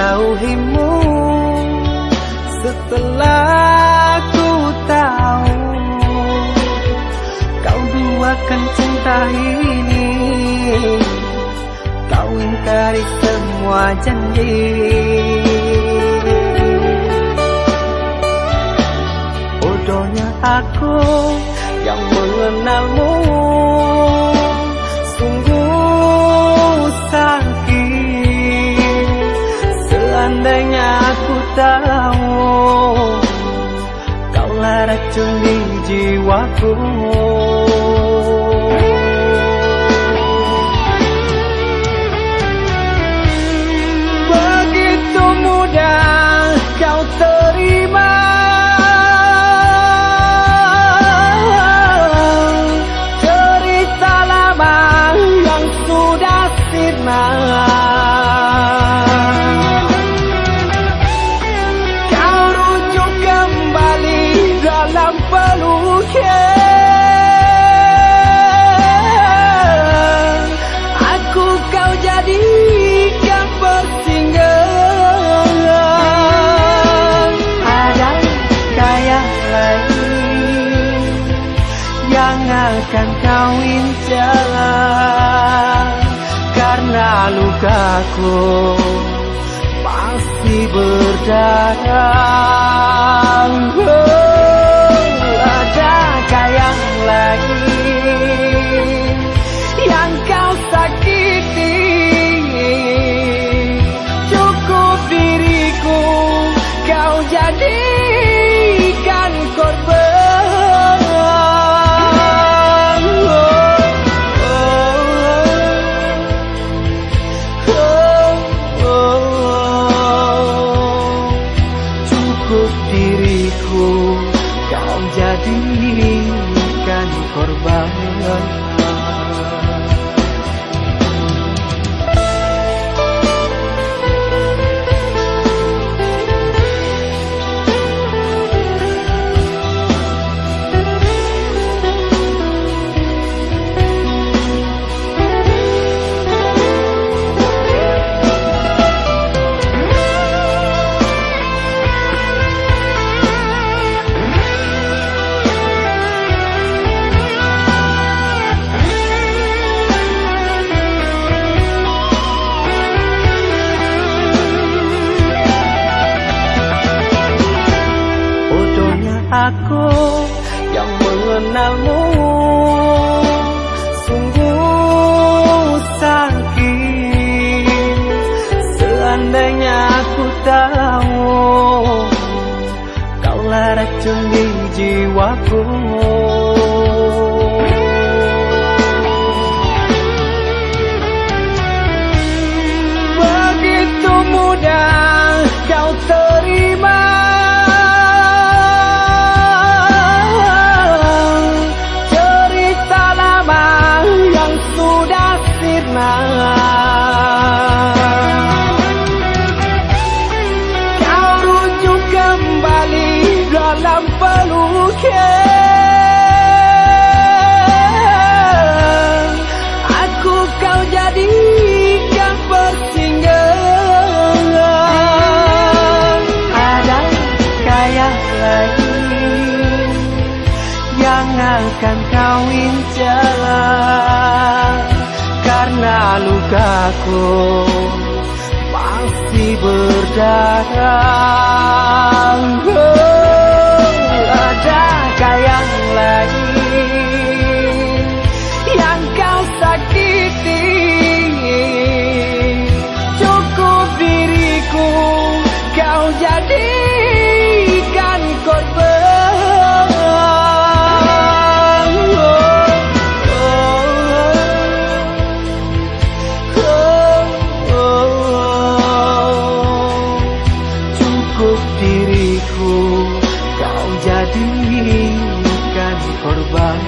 Menjauhimu Setelah ku tahu Kau duakan cinta ini. Kau ingkari semua janji. Bodohnya aku yang mengenalmu tahu Kaulah racun di jiwaku incar Karena lukaku Masih berdarah korban aku yang mengenalmu. Sungguh sakit Seandainya aku tahu Kaulah racun di akan kau incar Karena lukaku masih berdarah Untuk diriku. Kau jadikan korban.